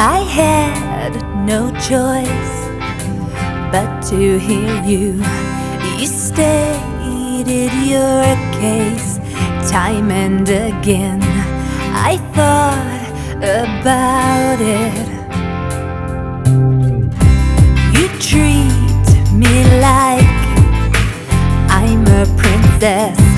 I had no choice but to hear you. You stated your case time and again. I thought about it. You treat me like I'm a princess.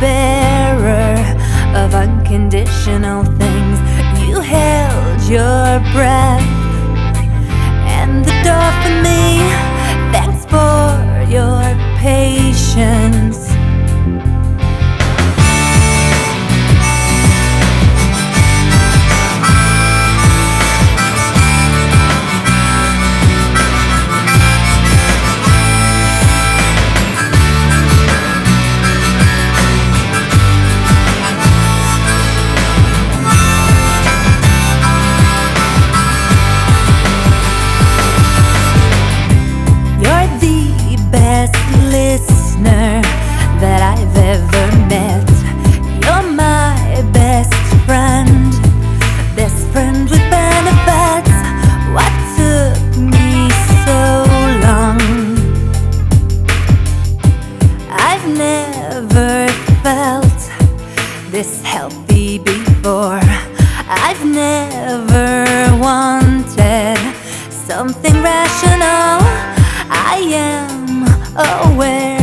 bearer of unconditional things. You held your breath. for. I've never wanted something rational. I am aware.